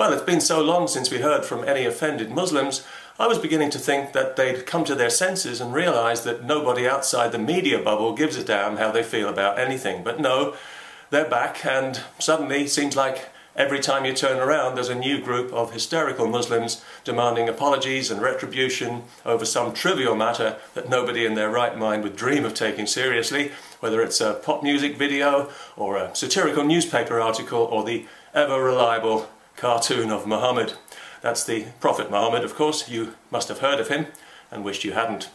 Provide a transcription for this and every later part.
Well, it's been so long since we heard from any offended Muslims, I was beginning to think that they'd come to their senses and realise that nobody outside the media bubble gives a damn how they feel about anything. But no, they're back, and suddenly it seems like every time you turn around there's a new group of hysterical Muslims demanding apologies and retribution over some trivial matter that nobody in their right mind would dream of taking seriously, whether it's a pop music video or a satirical newspaper article or the ever reliable cartoon of Muhammad. That's the Prophet Muhammad, of course. You must have heard of him and wished you hadn't.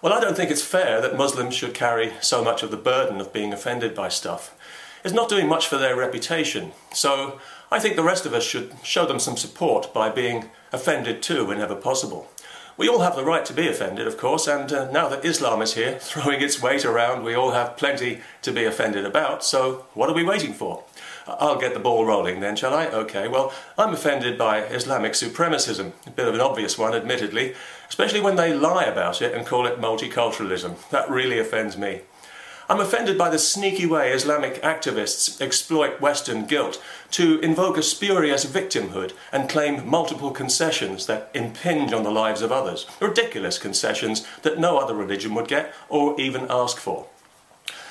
Well, I don't think it's fair that Muslims should carry so much of the burden of being offended by stuff. It's not doing much for their reputation, so I think the rest of us should show them some support by being offended too whenever possible. We all have the right to be offended, of course, and uh, now that Islam is here, throwing its weight around, we all have plenty to be offended about, so what are we waiting for? I'll get the ball rolling then, shall I? Okay, well, I'm offended by Islamic supremacism. A bit of an obvious one, admittedly, especially when they lie about it and call it multiculturalism. That really offends me. I'm offended by the sneaky way Islamic activists exploit Western guilt to invoke a spurious victimhood and claim multiple concessions that impinge on the lives of others. Ridiculous concessions that no other religion would get or even ask for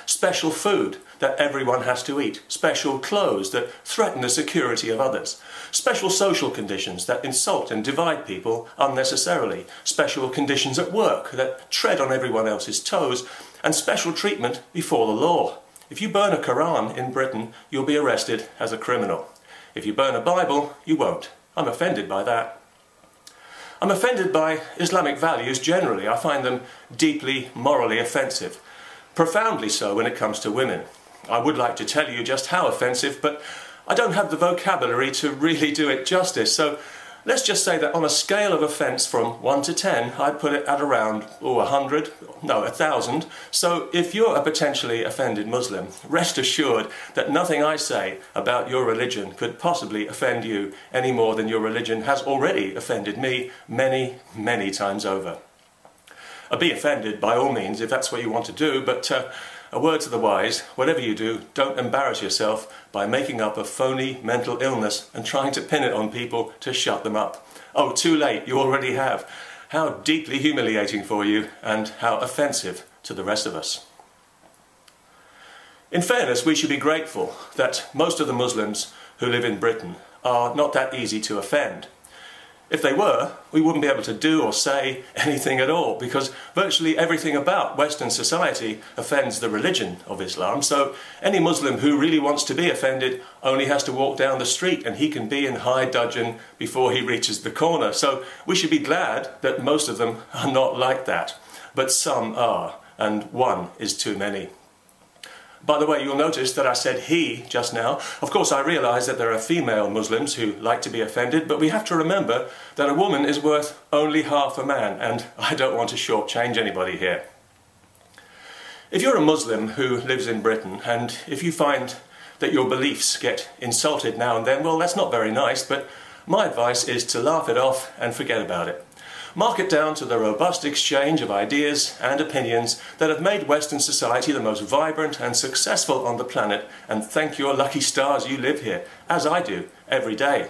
special food that everyone has to eat, special clothes that threaten the security of others, special social conditions that insult and divide people unnecessarily, special conditions at work that tread on everyone else's toes, and special treatment before the law. If you burn a Quran in Britain, you'll be arrested as a criminal. If you burn a Bible, you won't. I'm offended by that. I'm offended by Islamic values generally. I find them deeply morally offensive profoundly so when it comes to women. I would like to tell you just how offensive, but I don't have the vocabulary to really do it justice. So let's just say that on a scale of offence from 1 to 10, I'd put it at around, oh, 100, no, 1,000. So if you're a potentially offended Muslim, rest assured that nothing I say about your religion could possibly offend you any more than your religion has already offended me many, many times over. Uh, be offended by all means if that's what you want to do, but uh, a word to the wise, whatever you do, don't embarrass yourself by making up a phony mental illness and trying to pin it on people to shut them up. Oh, too late, you already have. How deeply humiliating for you and how offensive to the rest of us. In fairness, we should be grateful that most of the Muslims who live in Britain are not that easy to offend. If they were, we wouldn't be able to do or say anything at all because virtually everything about Western society offends the religion of Islam. So any Muslim who really wants to be offended only has to walk down the street and he can be in high dudgeon before he reaches the corner. So we should be glad that most of them are not like that. But some are, and one is too many. By the way, you'll notice that I said he just now. Of course, I realise that there are female Muslims who like to be offended, but we have to remember that a woman is worth only half a man, and I don't want to shortchange anybody here. If you're a Muslim who lives in Britain, and if you find that your beliefs get insulted now and then, well, that's not very nice, but my advice is to laugh it off and forget about it. Mark it down to the robust exchange of ideas and opinions that have made Western society the most vibrant and successful on the planet, and thank your lucky stars you live here, as I do, every day.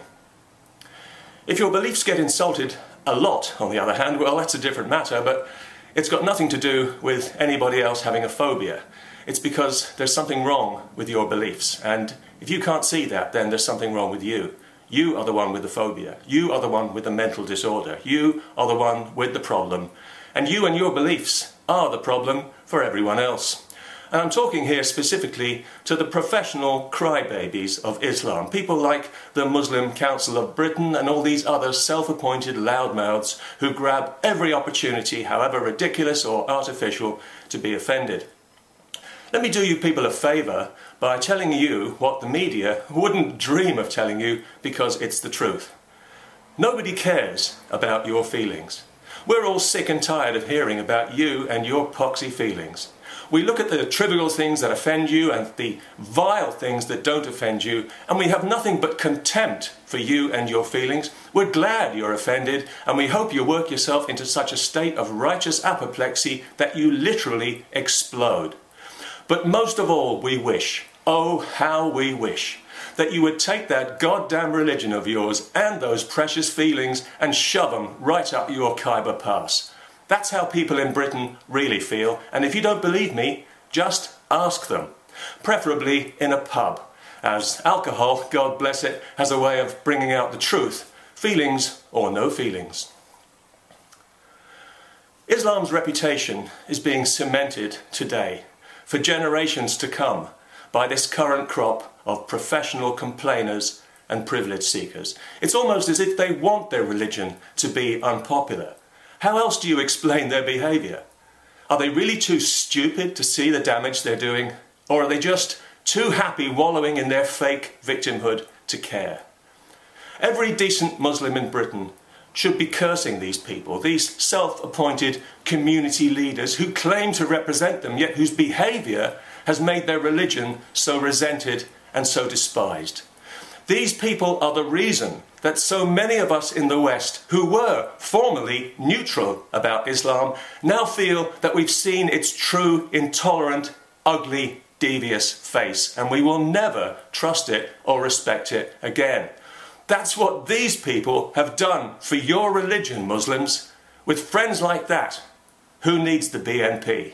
If your beliefs get insulted a lot, on the other hand, well, that's a different matter, but it's got nothing to do with anybody else having a phobia. It's because there's something wrong with your beliefs, and if you can't see that, then there's something wrong with you. You are the one with the phobia. You are the one with the mental disorder. You are the one with the problem. And you and your beliefs are the problem for everyone else. And I'm talking here specifically to the professional crybabies of Islam, people like the Muslim Council of Britain and all these other self-appointed loudmouths who grab every opportunity, however ridiculous or artificial, to be offended. Let me do you people a favour by telling you what the media wouldn't dream of telling you because it's the truth. Nobody cares about your feelings. We're all sick and tired of hearing about you and your poxy feelings. We look at the trivial things that offend you and the vile things that don't offend you, and we have nothing but contempt for you and your feelings. We're glad you're offended, and we hope you work yourself into such a state of righteous apoplexy that you literally explode. But most of all, we wish, oh, how we wish, that you would take that goddamn religion of yours and those precious feelings and shove them right up your Khyber Pass. That's how people in Britain really feel, and if you don't believe me, just ask them. Preferably in a pub, as alcohol, God bless it, has a way of bringing out the truth, feelings or no feelings. Islam's reputation is being cemented today for generations to come by this current crop of professional complainers and privilege seekers. It's almost as if they want their religion to be unpopular. How else do you explain their behaviour? Are they really too stupid to see the damage they're doing? Or are they just too happy wallowing in their fake victimhood to care? Every decent Muslim in Britain should be cursing these people, these self appointed community leaders who claim to represent them, yet whose behaviour has made their religion so resented and so despised. These people are the reason that so many of us in the West, who were formerly neutral about Islam, now feel that we've seen its true, intolerant, ugly, devious face, and we will never trust it or respect it again. That's what these people have done for your religion, Muslims. With friends like that, who needs the BNP?